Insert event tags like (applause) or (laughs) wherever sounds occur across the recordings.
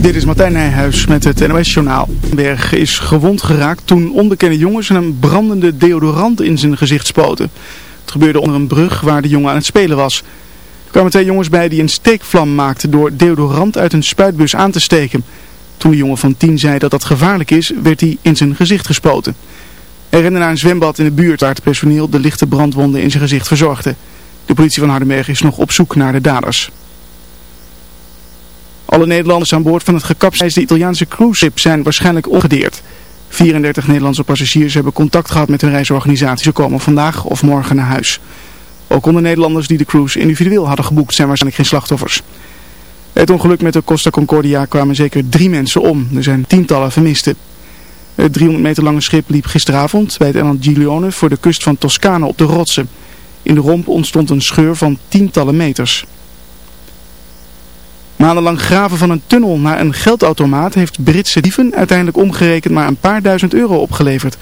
Dit is Martijn Nijhuis met het NOS-journaal. Berg is gewond geraakt toen onbekende jongens een brandende deodorant in zijn gezicht spoten. Het gebeurde onder een brug waar de jongen aan het spelen was. Er kwamen twee jongens bij die een steekvlam maakten door deodorant uit een spuitbus aan te steken. Toen de jongen van tien zei dat dat gevaarlijk is, werd hij in zijn gezicht gespoten. Hij rende naar een zwembad in de buurt waar het personeel de lichte brandwonden in zijn gezicht verzorgde. De politie van Hardenberg is nog op zoek naar de daders. Alle Nederlanders aan boord van het gekapseisde Italiaanse cruiseschip zijn waarschijnlijk ongedeerd. 34 Nederlandse passagiers hebben contact gehad met hun reisorganisatie. Ze komen vandaag of morgen naar huis. Ook onder Nederlanders die de cruise individueel hadden geboekt zijn waarschijnlijk geen slachtoffers. Het ongeluk met de Costa Concordia kwamen zeker drie mensen om. Er zijn tientallen vermisten. Het 300 meter lange schip liep gisteravond bij het eiland Giglione voor de kust van Toscane op de rotsen. In de romp ontstond een scheur van tientallen meters. Maandenlang graven van een tunnel naar een geldautomaat heeft Britse dieven uiteindelijk omgerekend maar een paar duizend euro opgeleverd.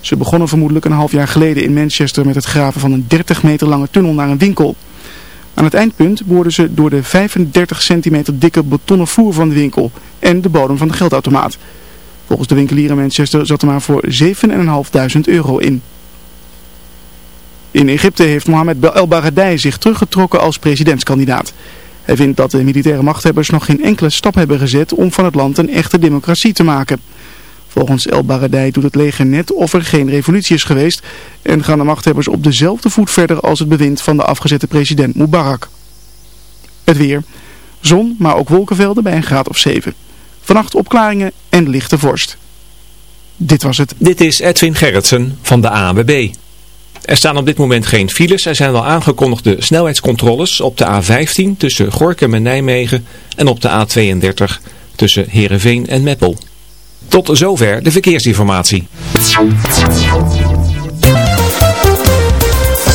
Ze begonnen vermoedelijk een half jaar geleden in Manchester met het graven van een 30 meter lange tunnel naar een winkel. Aan het eindpunt boorden ze door de 35 centimeter dikke betonnen vloer van de winkel en de bodem van de geldautomaat. Volgens de winkelier in Manchester zat er maar voor 7.500 euro in. In Egypte heeft Mohamed El Baradei zich teruggetrokken als presidentskandidaat. Hij vindt dat de militaire machthebbers nog geen enkele stap hebben gezet om van het land een echte democratie te maken. Volgens El Baradei doet het leger net of er geen revolutie is geweest en gaan de machthebbers op dezelfde voet verder als het bewind van de afgezette president Mubarak. Het weer. Zon, maar ook wolkenvelden bij een graad of 7. Vannacht opklaringen en lichte vorst. Dit was het. Dit is Edwin Gerritsen van de ANWB. Er staan op dit moment geen files. Er zijn wel aangekondigde snelheidscontroles op de A15 tussen Gorkum en Nijmegen en op de A32 tussen Heerenveen en Meppel. Tot zover de verkeersinformatie.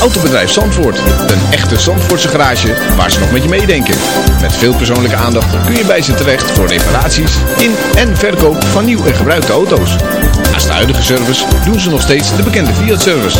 Autobedrijf Zandvoort. Een echte Zandvoortse garage waar ze nog met je meedenken. Met veel persoonlijke aandacht kun je bij ze terecht voor reparaties in en verkoop van nieuw en gebruikte auto's. Naast de huidige service doen ze nog steeds de bekende Fiat-service.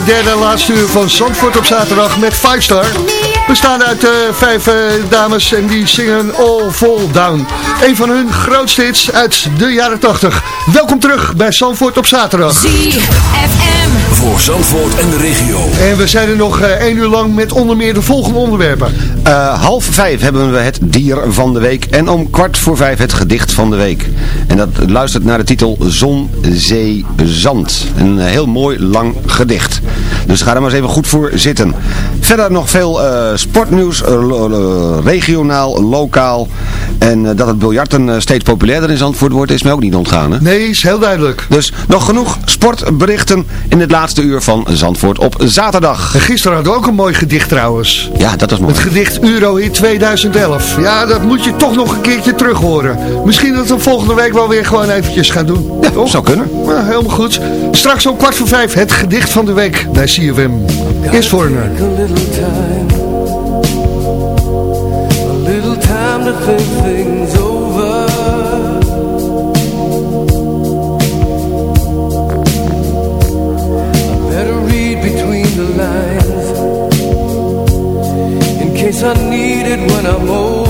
Het derde en laatste uur van Zandvoort op zaterdag met 5 Star. We staan uit uh, vijf uh, dames en die zingen All Fall Down. Een van hun grootste hits uit de jaren 80. Welkom terug bij Zandvoort op zaterdag. ZFM. Voor Zandvoort en de regio. En we zijn er nog uh, één uur lang met onder meer de volgende onderwerpen. half vijf hebben we het dier van de week. En om kwart voor vijf het gedicht van de week. En dat luistert naar de titel Zon, Zee, Zand. Een heel mooi lang gedicht. Dus ga er maar eens even goed voor zitten. Verder nog veel uh, sportnieuws, uh, regionaal, lokaal. En dat het biljarten steeds populairder in Zandvoort wordt is mij ook niet ontgaan. Hè? Nee, is heel duidelijk. Dus nog genoeg sportberichten in het laatste uur van Zandvoort op zaterdag. En gisteren hadden we ook een mooi gedicht trouwens. Ja, dat was mooi. Het gedicht Eurohit 2011. Ja, dat moet je toch nog een keertje terug horen. Misschien dat we volgende week wel weer gewoon eventjes gaan doen. Toch? zou kunnen. Ja, helemaal goed. Straks om kwart voor vijf het gedicht van de week bij CFM. Eerst voor een... A little time to think things over I better read between the lines In case I need it when I'm older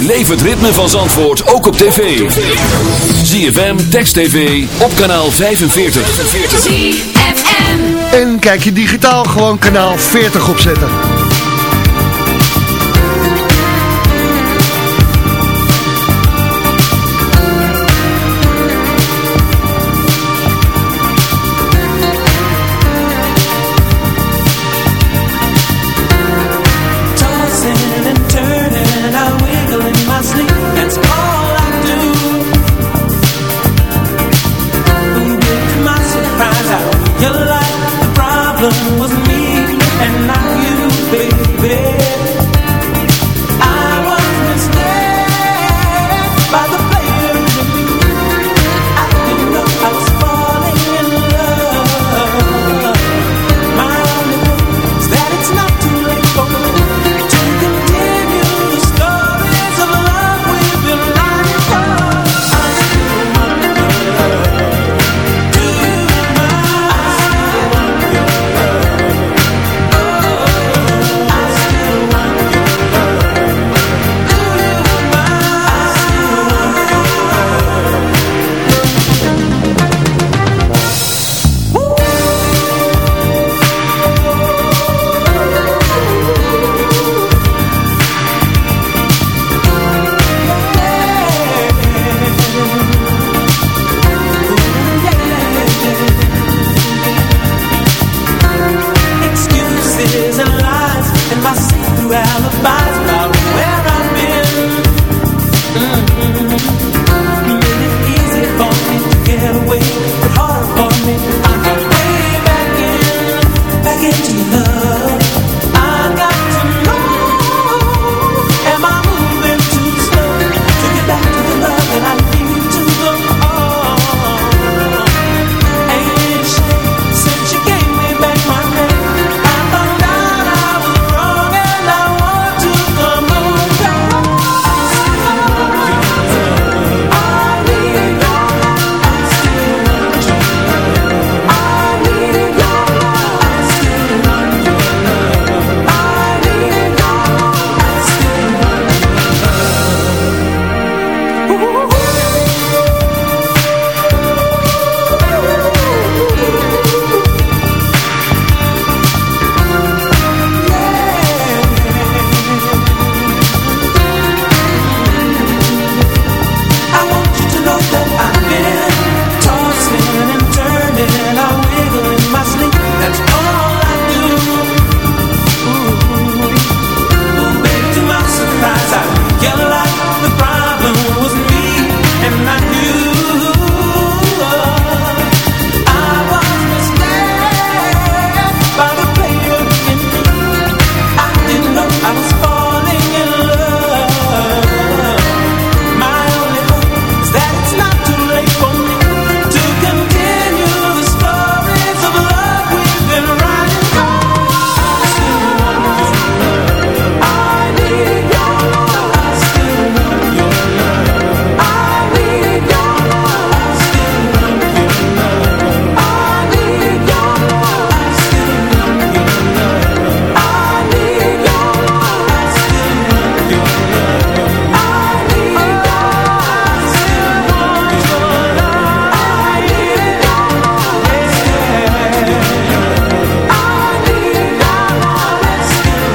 Beleef het ritme van Zandvoort ook op tv. ZFM, Text TV, op kanaal 45. ZFM. En kijk je digitaal gewoon kanaal 40 opzetten.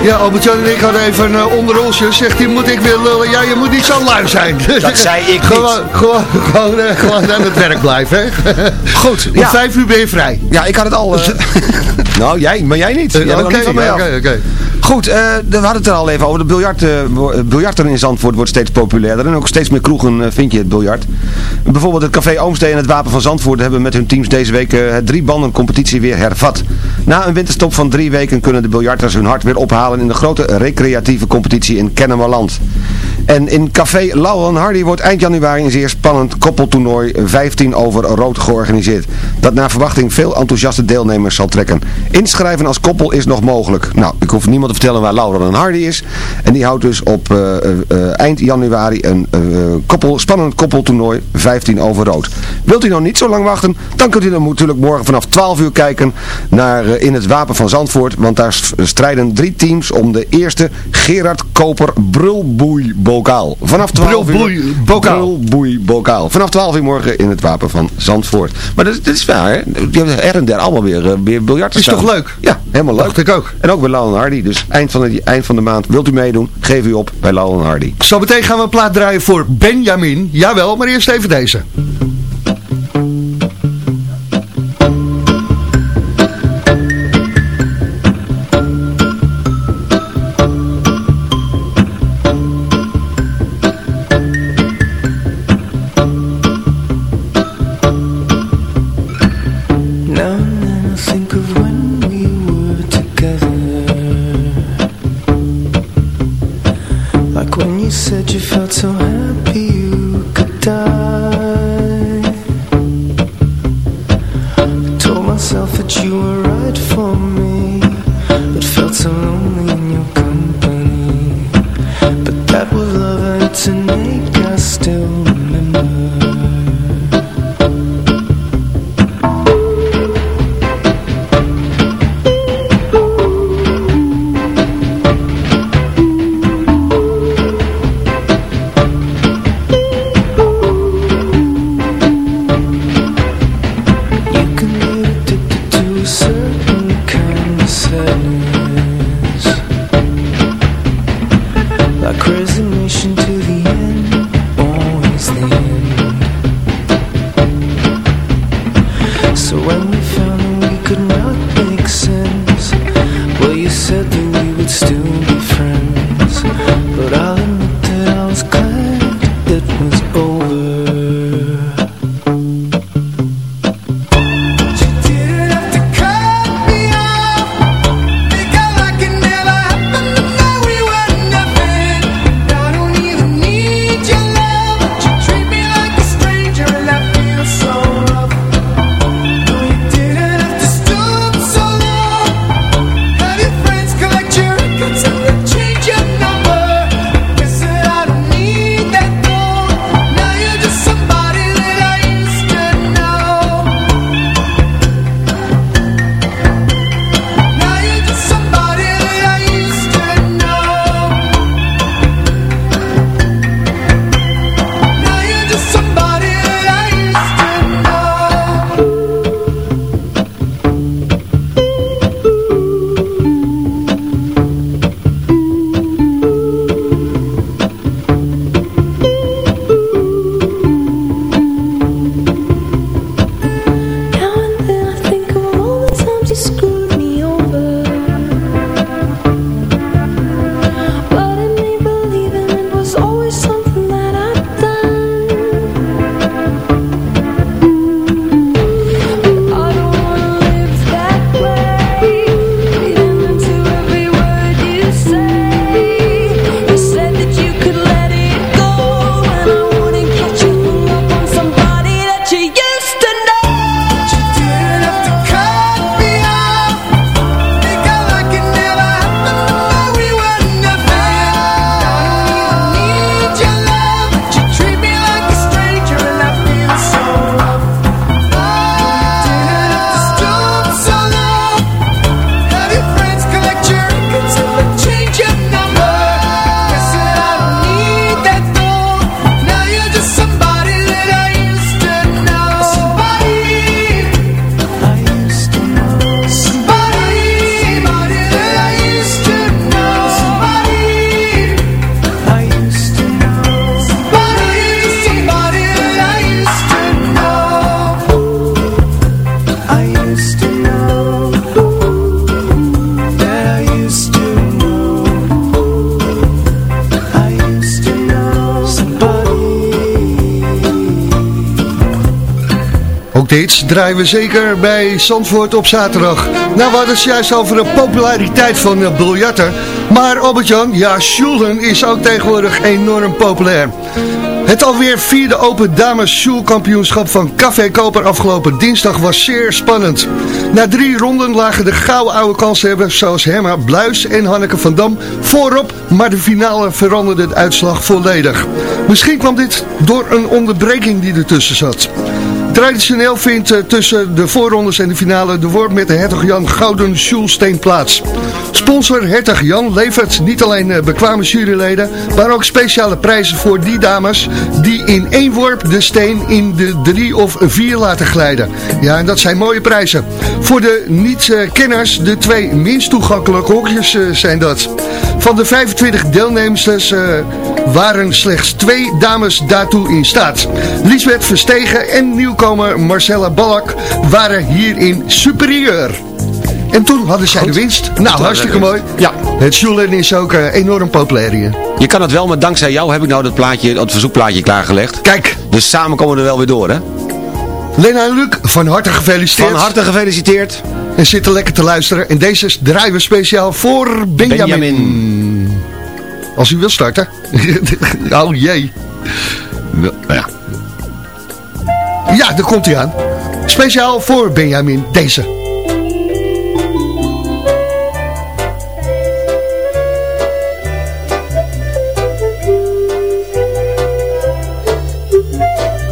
Ja, Albert-Jan en ik hadden even een uh, onderrolsje. Zegt hij, moet ik weer lullen? Ja, je moet niet zo lui zijn. Dat zei ik (laughs) niet. Gewoon, gewoon, gewoon, eh, gewoon aan het werk blijven, hè? Goed, Om ja. vijf uur ben je vrij. Ja, ik had het al... eh, (laughs) nou, jij, maar jij niet. Oké, oké, oké. Goed, eh, we hadden het er al even over. De biljart, eh, eh, biljarten in Zandvoort wordt steeds populairder. En ook steeds meer kroegen eh, vind je het biljart. Bijvoorbeeld het Café Oomstee en het Wapen van Zandvoort hebben met hun teams deze week eh, het drie banden competitie weer hervat. Na een winterstop van drie weken kunnen de biljarters hun hart weer ophalen in de grote recreatieve competitie in Kennemerland. En in Café Lauwen Hardy wordt eind januari een zeer spannend koppeltoernooi 15 over rood georganiseerd. Dat naar verwachting veel enthousiaste deelnemers zal trekken. Inschrijven als koppel is nog mogelijk. Nou, ik hoef niemand te vertellen waar Laura en Hardy is. En die houdt dus op eh, eh, eh, eind januari een eh, koppel, spannend koppeltoernooi 15 over rood. Wilt u nou niet zo lang wachten, dan kunt u dan natuurlijk morgen vanaf 12 uur kijken naar eh, in het Wapen van Zandvoort. Want daar strijden drie teams om de eerste Gerard Koper Brulboeiboot. Bokaal. Vanaf 12 uur. Bokaal. Bokaal. Vanaf 12 uur morgen in het Wapen van Zandvoort. Maar dat, dat is waar, hè? Die hebben er en der allemaal weer, eh, weer biljart Is toch leuk? Ja, helemaal leuk. Dacht ik ook. En ook bij Lau Hardy. Dus eind van, de, eind van de maand wilt u meedoen, geef u op bij Lau Hardy. Zo meteen gaan we een plaat draaien voor Benjamin. Jawel, maar eerst even deze. Dit draaien we zeker bij Zandvoort op zaterdag. Nou, wat hadden juist over de populariteit van de biljarten. Maar Albert-Jan, ja, Sjoelen is ook tegenwoordig enorm populair. Het alweer vierde Open Dames Sjoelkampioenschap van Café Koper afgelopen dinsdag was zeer spannend. Na drie ronden lagen de gouden oude kanshebbers zoals Herma Bluis en Hanneke van Dam voorop, maar de finale veranderde de uitslag volledig. Misschien kwam dit door een onderbreking die ertussen zat. Traditioneel vindt eh, tussen de voorrondes en de finale de worp met de Hertog Jan Gouden Sjoelsteen plaats. Sponsor Hertog Jan levert niet alleen eh, bekwame juryleden, maar ook speciale prijzen voor die dames die in één worp de steen in de drie of vier laten glijden. Ja, en dat zijn mooie prijzen. Voor de niet-kenners, de twee minst toegankelijke hokjes eh, zijn dat. Van de 25 deelnemers eh, waren slechts twee dames daartoe in staat. Lisbeth Verstegen en nieuwkomer Marcella Ballack waren hierin superieur. En toen hadden zij de winst. Nou, hartstikke mooi. Ja. Het Sjoelen is ook eh, enorm populair hier. Je kan het wel, maar dankzij jou heb ik nou dat plaatje, dat verzoekplaatje klaargelegd. Kijk, Dus samen komen we er wel weer door, hè? Lena en Luc, van harte gefeliciteerd. Van harte gefeliciteerd. En zitten lekker te luisteren. En deze draaien we speciaal voor Benjamin. Benjamin. Als u wil starten. (laughs) oh jee. Wel, Ja. Ja, daar komt hij aan. Speciaal voor Benjamin, deze.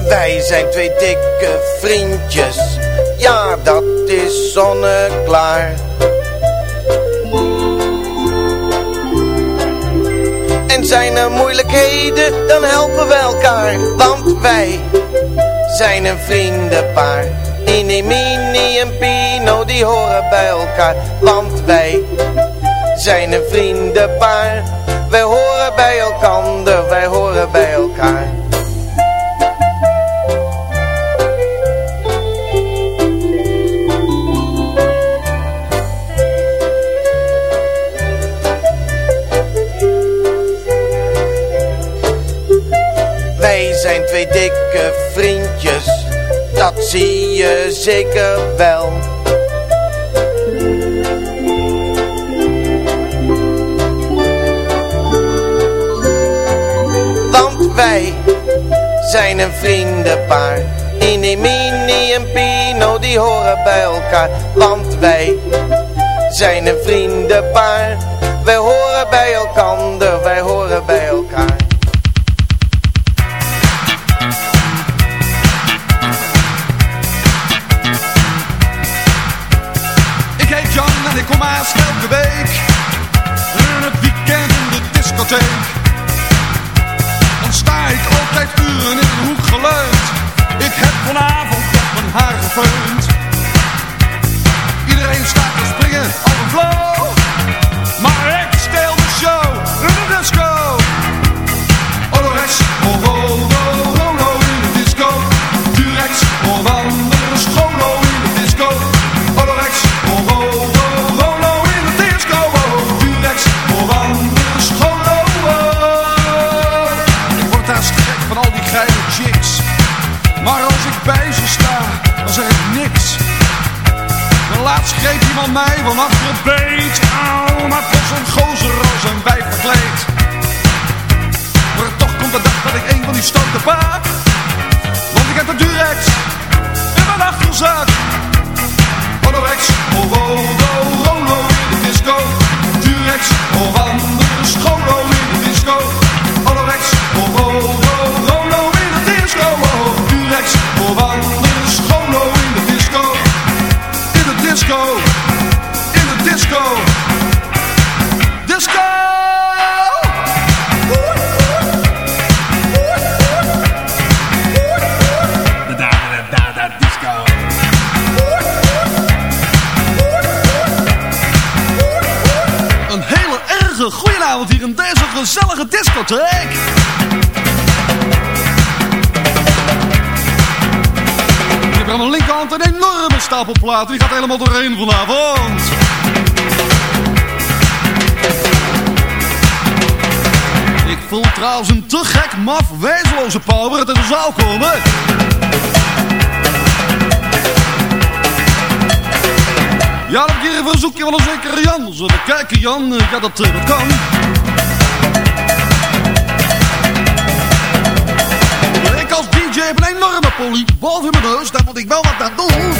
Wij zijn twee dikke vriendjes, ja dat is zonneklaar. En zijn er moeilijkheden, dan helpen we elkaar, want wij zijn een vriendenpaar. Ini, Mini en Pino, die horen bij elkaar, want wij zijn een vriendenpaar. Wij horen bij elkander, wij horen bij elkaar. Zijn twee dikke vriendjes, dat zie je zeker wel. Want wij zijn een vriendenpaar. Ini, Mini en Pino, die horen bij elkaar. Want wij zijn een vriendenpaar. Wij horen bij elkander, wij horen bij mij van achter het beet. Maar toch zo'n gozer Die gaat helemaal doorheen vanavond. Ik voel trouwens een te gek, maf, wezenloze power uit de zaal komen. Ja, ik hier een verzoekje van een zekere Jan. Zullen we kijken, Jan? Eh, Ja, dat, eh, dat kan. Ik als DJ heb een enorme polie boven mijn neus. Daar moet ik wel wat aan doen.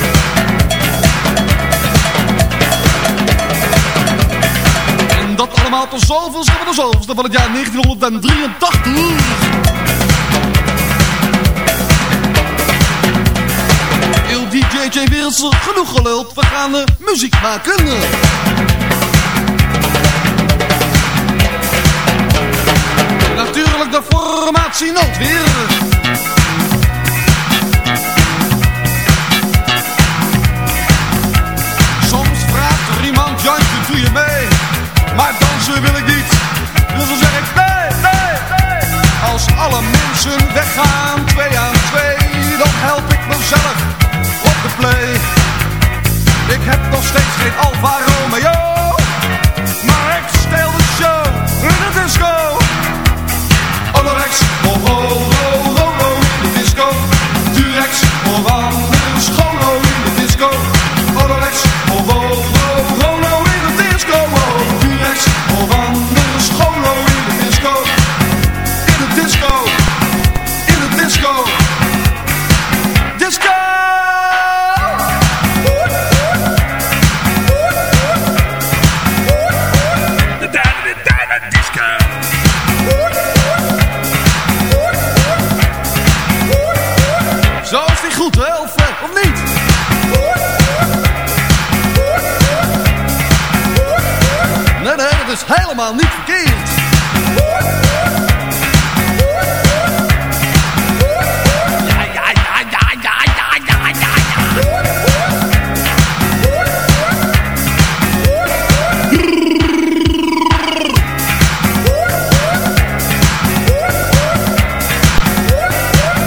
Dat allemaal tot de zoveelste van het jaar 1983. beetje in wereldsel genoeg geluld. We gaan de muziek maken. Natuurlijk de formatie noodweer. Soms vraagt er iemand, Jantje, doe je mee? Maar dansen wil ik niet. Dus dan zeg ik nee, nee, nee. Als alle mensen weggaan, twee aan twee, dan help ik mezelf op de play. Ik heb nog steeds geen Alfa Romeo, maar ik steel de show in de disco. Oh, oh, oh, niet verkeerd.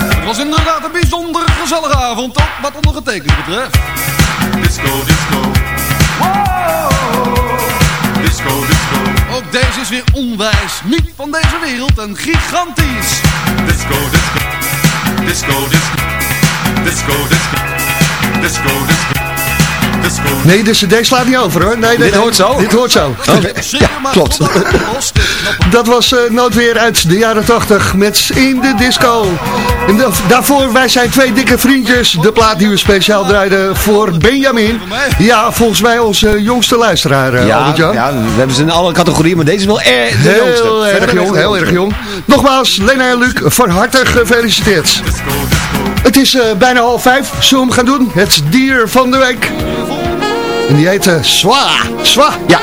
Het was inderdaad een bijzonder gezellige avond, wat ondergetekend betreft. Onwijs, niet van deze wereld en gigantisch. Disco, disco. Disco, disco. Disco, disco. Disco, disco. Nee, de cd slaat niet over hoor. Nee, nee, Dit nee. hoort zo? Dit hoort zo. Ja, klopt. (laughs) Dat was eh, noodweer uit de jaren 80 met In de Disco. En da- daarvoor, wij zijn twee dikke vriendjes. De plaat die we speciaal draaiden voor Benjamin. Ja, volgens mij onze jongste luisteraar, eh, Ja, ja, we hebben ze in alle categorieën, maar deze is wel erg de jongste. Heel Verder erg jong, heel jongste. erg jong. Nogmaals, Lena en Luc, van harte gefeliciteerd. Het is eh, bijna half vijf. Zullen we hem gaan doen? Het dier van de week. En die heet eh, Swa. Swa. Ja.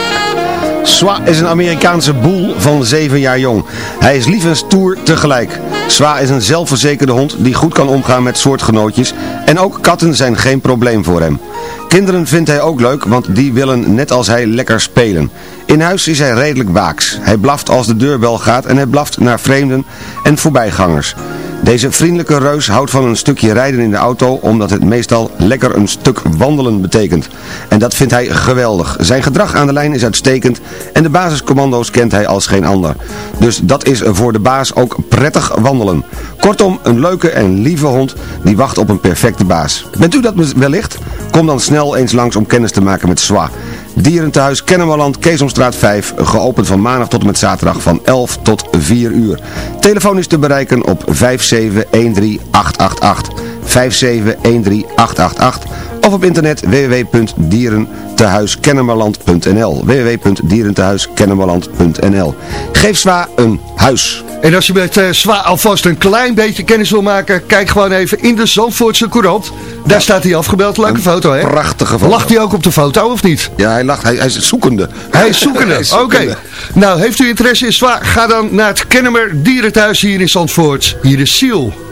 Swa is een Amerikaanse boel van 7 jaar jong. Hij is lief en stoer tegelijk. Swa is een zelfverzekerde hond die goed kan omgaan met soortgenootjes en ook katten zijn geen probleem voor hem. Kinderen vindt hij ook leuk, want die willen net als hij lekker spelen. In huis is hij redelijk waaks. Hij blaft als de deurbel gaat en hij blaft naar vreemden en voorbijgangers. Deze vriendelijke reus houdt van een stukje rijden in de auto omdat het meestal lekker een stuk wandelen betekent. En dat vindt hij geweldig. Zijn gedrag aan de lijn is uitstekend en de basiscommando's kent hij als geen ander. Dus dat is voor de baas ook prettig wandelen. Kortom, een leuke en lieve hond die wacht op een perfecte baas. Bent u dat wellicht? Kom dan snel eens langs om kennis te maken met Swa. Dierentehuis Kennemerland, Keesomstraat 5, geopend van maandag tot en met zaterdag van 11 tot 4 uur. Telefoon is te bereiken op 5713888, 5713888 of op internet www.dierentehuiskennemerland.nl www.dierentehuiskennemerland.nl Geef Swa een huis. En als je met eh Zwa alvast een klein beetje kennis wil maken, kijk gewoon even in de Zandvoortse Courant. Daar staat hij afgebeeld. Leuke foto, hè? Prachtige foto. Lacht hij ook op de foto, of niet? Ja, hij lacht. Hij, hij is zoekende. Hij is zoekende. (laughs) Oké. Nou, heeft u interesse in Zwa? Ga dan naar het Kennemer Dierenthuis hier in Zandvoort. Hier is Siel.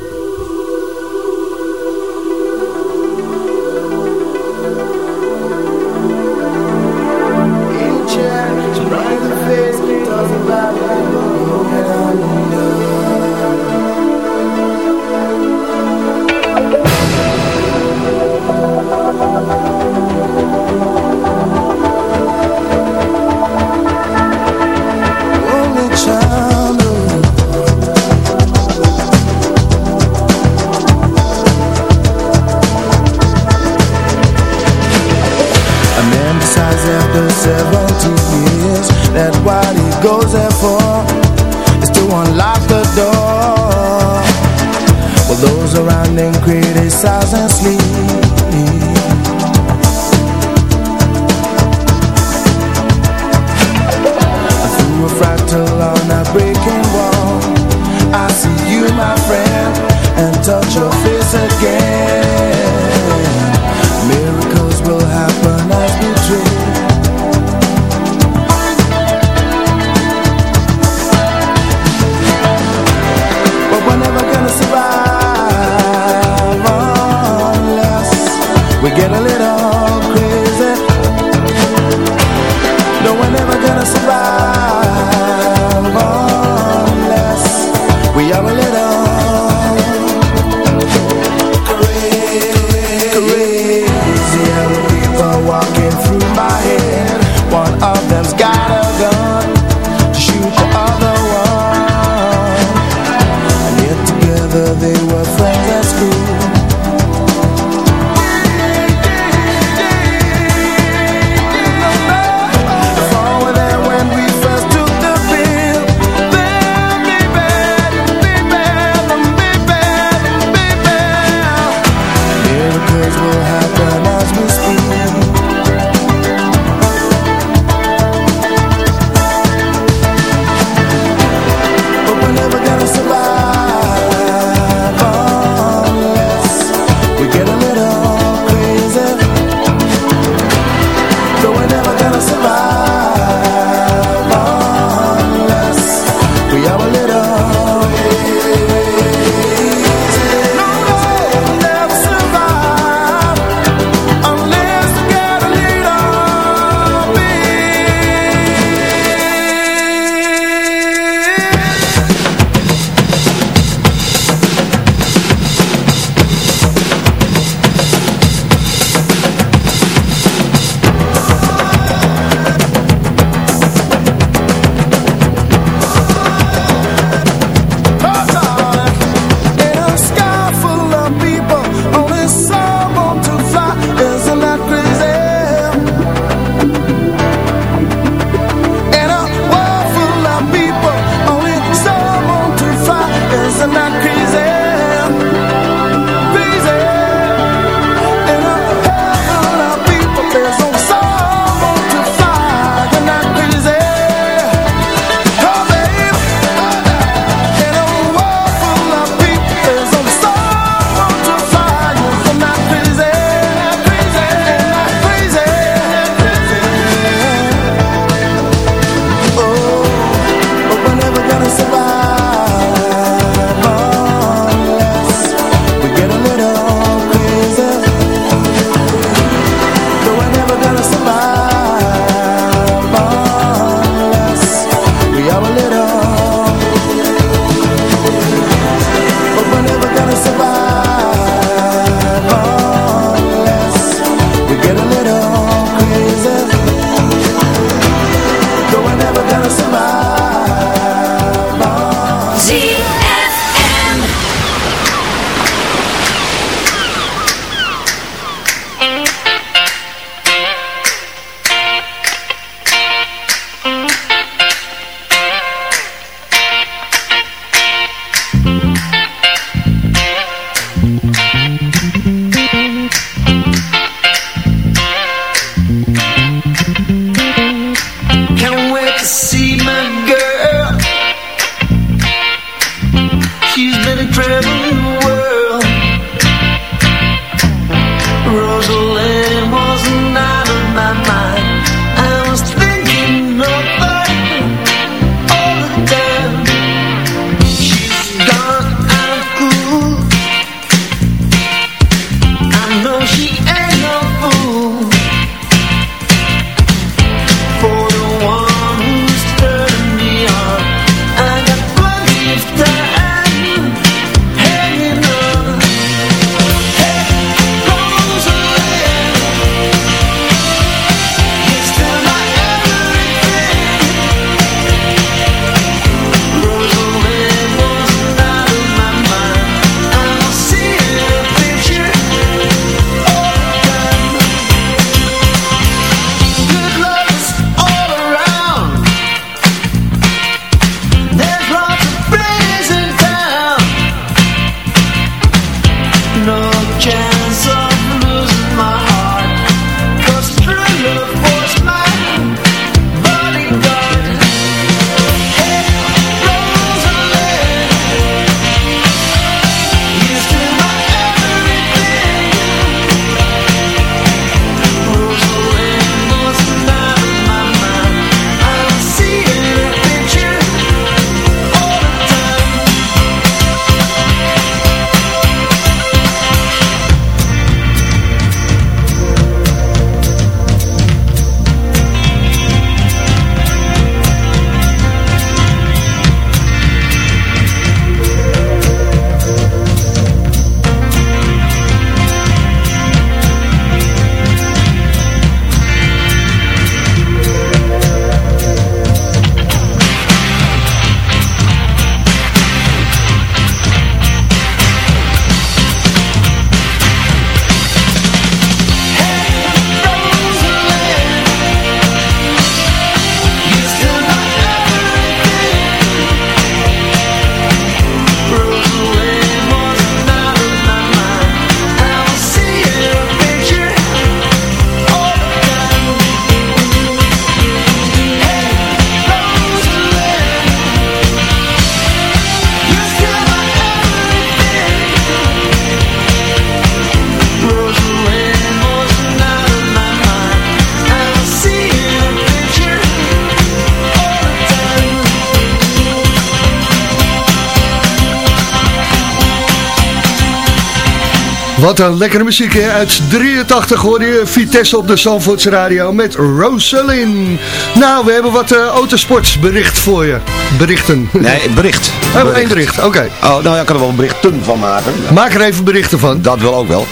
Wat een lekkere muziek hè? uit 83 hoor je Vitesse op de Zandvoorts Radio met Rosalind. Nou, we hebben wat uh, autosportsbericht voor je. Berichten. Nee, bericht. (laughs) Oh, bericht. één bericht, oké. Oh, nou ja, ik kan er wel berichten van maken. Maak er even berichten van. Dat wil ook wel.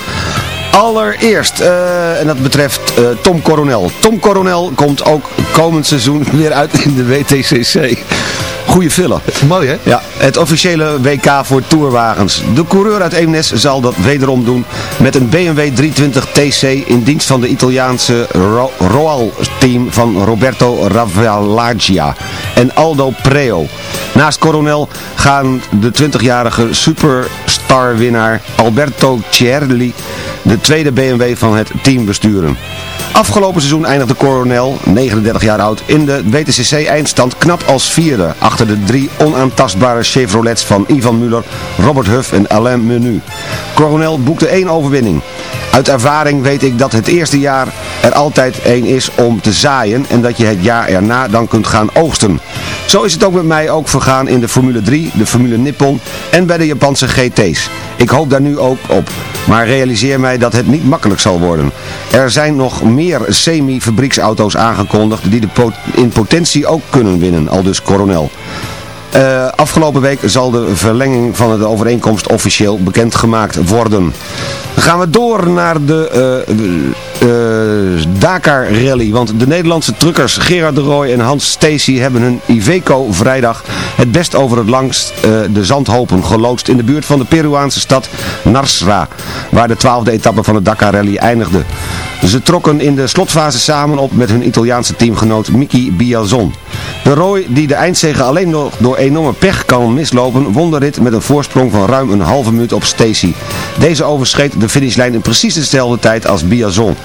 Allereerst, uh, en dat betreft uh, Tom Coronel. Tom Coronel komt ook komend seizoen (laughs) weer uit in de WTCC. Goeie filler. Mooi hè? Ja, het officiële WK voor tourwagens. De coureur uit Eemnes zal dat wederom doen met een BMW 320 TC in dienst van de Italiaanse Ro Roal team van Roberto Ravallaggia en Aldo Preo. Naast Coronel gaan de 20-jarige superstar-winnaar Alberto Cierli de tweede BMW van het team besturen. Afgelopen seizoen eindigde Coronel, 39 jaar oud, in de WTCC-eindstand knap als vierde. Achter de drie onaantastbare Chevrolets van Ivan Muller, Robert Huff en Alain Menu. Coronel boekte één overwinning. Uit ervaring weet ik dat het eerste jaar er altijd één is om te zaaien en dat je het jaar erna dan kunt gaan oogsten. Zo is het ook met mij ook vergaan in de Formule 3, de Formule Nippon en bij de Japanse Ik hoop daar nu ook op, maar realiseer mij dat het niet makkelijk zal worden. Er zijn nog meer semi-fabrieksauto's aangekondigd die de in potentie ook kunnen winnen, al dus Coronel. Uh, afgelopen week zal de verlenging van de overeenkomst officieel bekendgemaakt worden. Dan gaan we door naar de uh, uh, Dakar Rally. Want de Nederlandse truckers Gerard de Rooij en Hans Stacy hebben hun Iveco vrijdag het best over het langst de zandhopen geloodst in de buurt van de Peruaanse stad Narsra. Waar de twaalfde etappe van de Dakar Rally eindigde. Ze trokken in de slotfase samen op met hun Italiaanse teamgenoot Miki Biazon. De Roy, die de eindzege alleen nog door enorme pech kan mislopen, won de rit met een voorsprong van ruim een halve minuut op Stacy. Deze overschreed de finishlijn in precies dezelfde tijd als Biazon.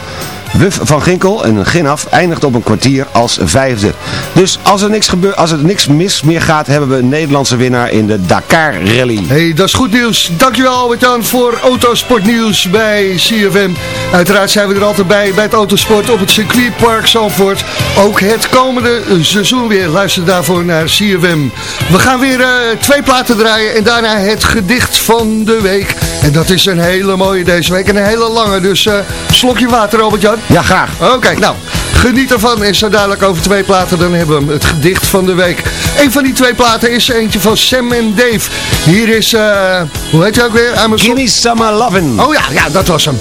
Wuf van Ginkel en Ginaf eindigt op een kwartier als vijfde. Dus als er niks, gebeurt, als er niks mis meer gaat, hebben we een Nederlandse winnaar in de Dakar Rally. hey, dat is goed nieuws. Dankjewel Albert-Jan voor Autosportnieuws bij CFM. Uiteraard zijn we er altijd bij, bij het autosport op het circuitpark Zandvoort. Ook het komende seizoen weer. Luister daarvoor naar CFM. We gaan weer uh, twee platen draaien en daarna het gedicht van de week. En dat is een hele mooie deze week en een hele lange. Dus uh, slokje water Albert-Jan. Ja, graag. Oké, okay, nou, geniet ervan. En zo dadelijk over twee platen, dan hebben we hem, het gedicht van de week. Een van die twee platen is eentje van Sam en Dave. Hier is, uh, hoe heet hij ook weer? Give me some lovin'. Oh ja, ja, dat was hem.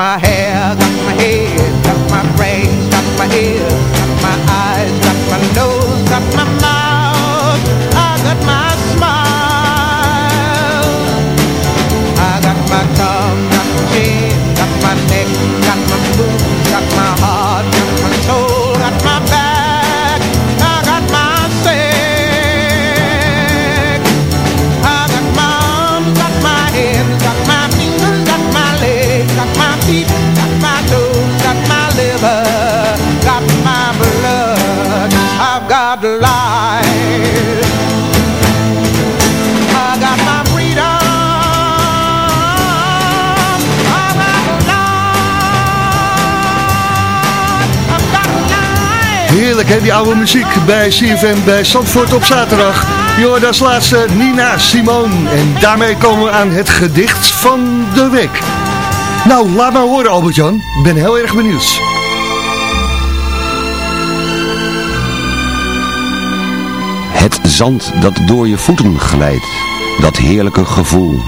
my head. Heerlijk hè, die oude muziek bij CFM bij Zandvoort op zaterdag. Hoort als laatste Nina Simone. En daarmee komen we aan het gedicht van de week. Nou, laat maar horen Albert-Jan. Ik ben heel erg benieuwd. Het zand dat door je voeten glijdt, dat heerlijke gevoel.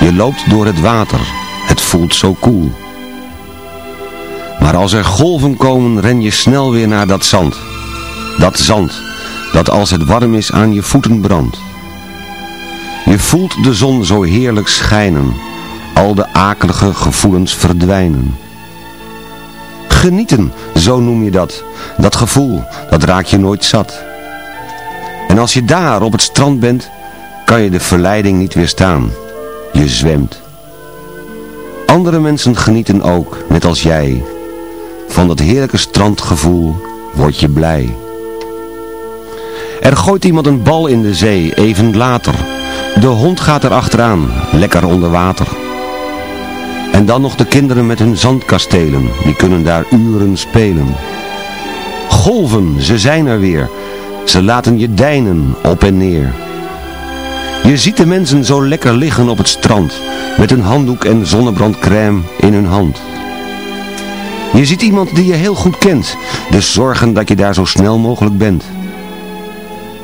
Je loopt door het water, het voelt zo koel. Maar als er golven komen, ren je snel weer naar dat zand. Dat zand, dat als het warm is aan je voeten brandt. Je voelt de zon zo heerlijk schijnen, al de akelige gevoelens verdwijnen. Genieten, zo noem je dat. Dat gevoel, dat raak je nooit zat. En als je daar op het strand bent, kan je de verleiding niet weerstaan. Je zwemt. Andere mensen genieten ook, net als jij. Van dat heerlijke strandgevoel word je blij. Er gooit iemand een bal in de zee, even later. De hond gaat er achteraan, lekker onder water. En dan nog de kinderen met hun zandkastelen, die kunnen daar uren spelen. Golven, ze zijn er weer. Ze laten je deinen op en neer. Je ziet de mensen zo lekker liggen op het strand, met een handdoek en zonnebrandcrème in hun hand. Je ziet iemand die je heel goed kent, dus zorgen dat je daar zo snel mogelijk bent.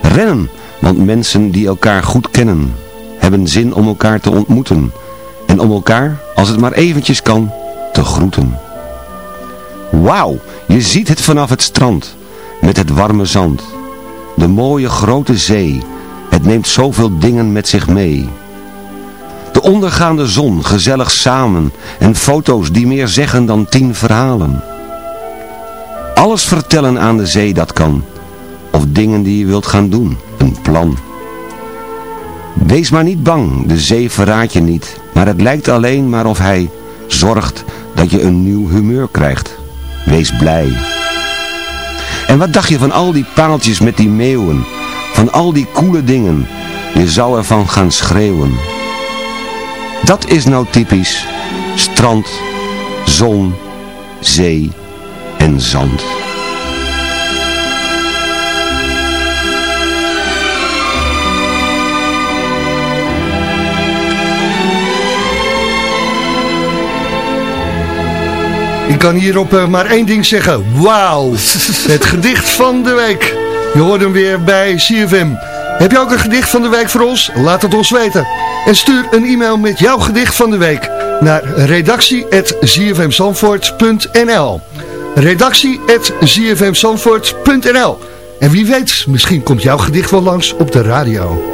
Rennen, want mensen die elkaar goed kennen, hebben zin om elkaar te ontmoeten. En om elkaar, als het maar eventjes kan, te groeten. Wauw, je ziet het vanaf het strand, met het warme zand. De mooie grote zee, het neemt zoveel dingen met zich mee. De ondergaande zon, gezellig samen, en foto's die meer zeggen dan tien verhalen. Alles vertellen aan de zee dat kan, of dingen die je wilt gaan doen, een plan. Wees maar niet bang, de zee verraadt je niet, maar het lijkt alleen maar of hij zorgt dat je een nieuw humeur krijgt. Wees blij. En wat dacht je van al die paaltjes met die meeuwen? Van al die coole dingen? Je zou ervan gaan schreeuwen. Dat is nou typisch. Strand, zon, zee en zand. Ik kan hierop eh, maar één ding zeggen. Wauw. (laughs) Het gedicht van de week. Je hoort hem weer bij CFM. Heb je ook een gedicht van de week voor ons? Laat het ons weten. En stuur een e-mail met jouw gedicht van de week naar redactie.zfmzandvoort.nl redactie.zfmzandvoort.nl En wie weet, misschien komt jouw gedicht wel langs op de radio.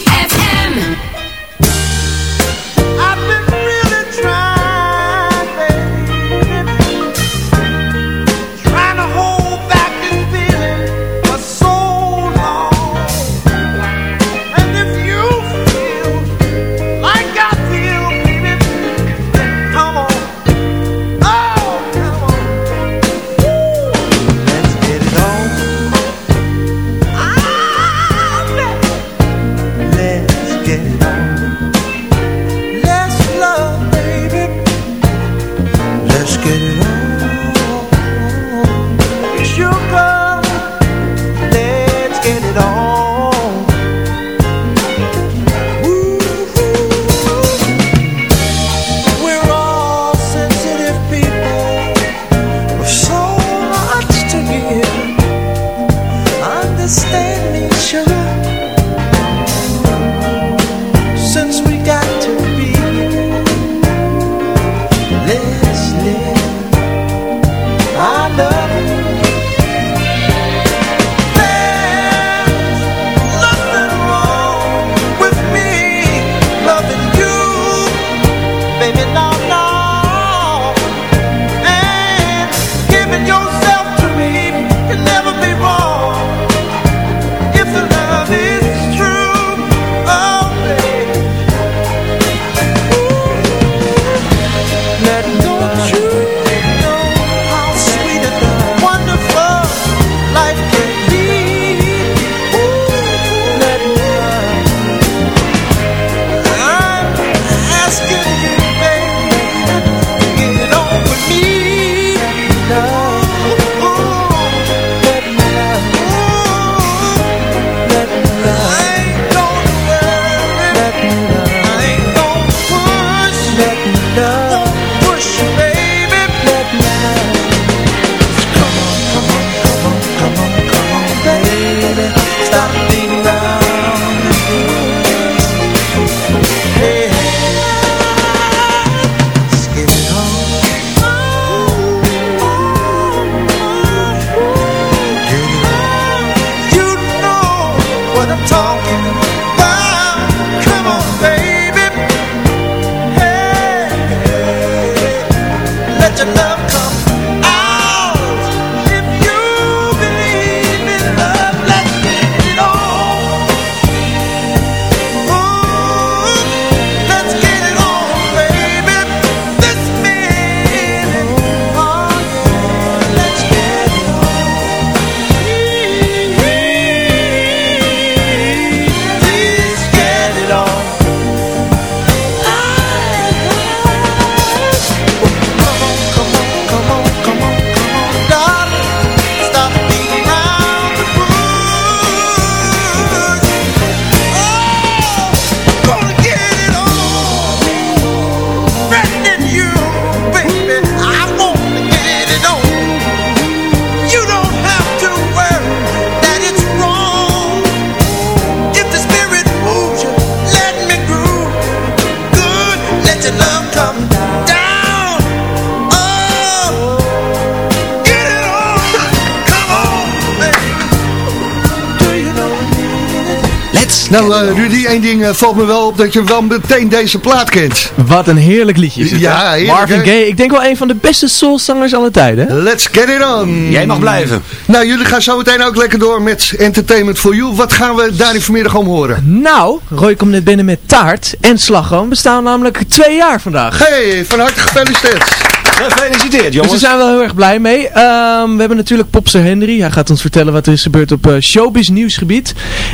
valt me wel op dat je wel meteen deze plaat kent. Wat een heerlijk liedje is het, Ja, heerlijk, Marvin? Gaye, ik denk wel een van de beste soulzangers aller tijden. hè? Let's get it on. Jij mag blijven. Nou, jullie gaan zo meteen ook lekker door met Entertainment for You. Wat gaan we daarin vanmiddag om horen? Nou, Roy komt net binnen met taart en slagroom. We staan namelijk twee jaar vandaag. Hey, van harte gefeliciteerd. (laughs) Gefeliciteerd, Dus jongens. daar zijn we wel heel erg blij mee. Ehm, we hebben natuurlijk Popster Henry. Hij gaat ons vertellen wat er is gebeurd op eh, showbiz nieuwsgebied.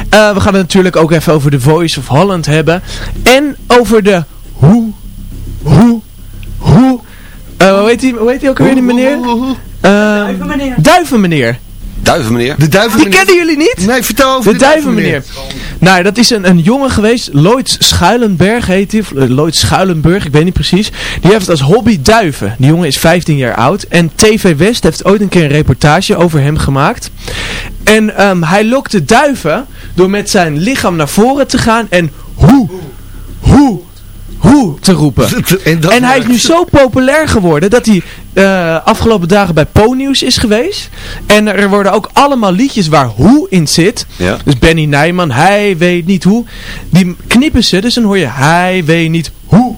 Eh, we gaan het natuurlijk ook even over The Voice of Holland hebben. En over de hoe, hoe, hoe. eh, hoe heet die, hoe heet die ook alweer die meneer? Uh, Duivenmeneer. Duivenmeneer. De duivenmeneer. Die kennen jullie niet? Nee, vertel over de, duivenmeneer. Nou, dat is een, een jongen geweest. Lloyd Schuilenberg heet hij. Eh, Lloyd Schuilenburg, ik weet niet precies. Die heeft als hobby duiven. Die jongen is 15 jaar oud. En TV West heeft ooit een keer een reportage over hem gemaakt. En ehm, hij lokte duiven door met zijn lichaam naar voren te gaan. En hoe, hoe, te roepen. (laughs) en hij is nu zo populair geworden dat hij eh, afgelopen dagen bij Po-nieuws is geweest. En er worden ook allemaal liedjes waar hoe in zit. Ja. Dus Benny Nijman, hij weet niet hoe. Die knippen ze, dus dan hoor je hij weet niet hoe.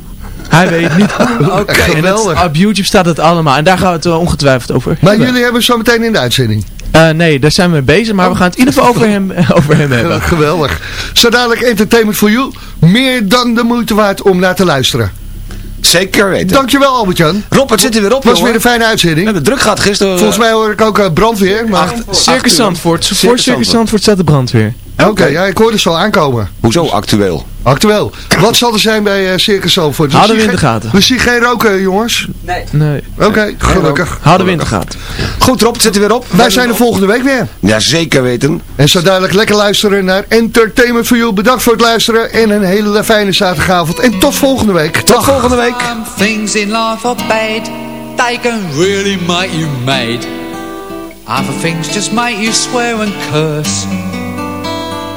Hij weet niet hoe. (laughs) Oké, geweldig. op YouTube staat het allemaal. En daar gaan we het wel ongetwijfeld over Maar hebben. jullie hebben zo meteen in de uitzending. Eh, nee, daar zijn we mee bezig. Maar we gaan het in ieder geval over hem, over hem hebben. (laughs) Geweldig. Zo dadelijk Entertainment for You. Meer dan de moeite waard om naar te luisteren. Zeker weten. Dankjewel Albert-Jan. Rob, het zit er weer op, Het was weer een fijne We uitzending. hebben druk gehad gisteren. Volgens mij hoor ik ook eh, brandweer. Maar... Circus Zandvoort. Voor Circus. Zandvoort staat de brandweer. Oké, ja, ik hoorde ze al aankomen. Hoezo actueel? Actueel. Wat zal er zijn bij eh, Circus Zandvoort? Houden we in de gaten. We zien geen roken, jongens. Nee. Oké, gelukkig. Houden we in de gaten. Goed, Rob, het zit er weer op. Wij zijn er volgende week weer. Ja, zeker weten. En zo dadelijk lekker luisteren naar Entertainment for You. Bedankt voor het luisteren en een hele fijne zaterdagavond. En tot volgende week. Tot volgende week. Some things in life are bad. They can really make you mad. Other things just make you swear and curse.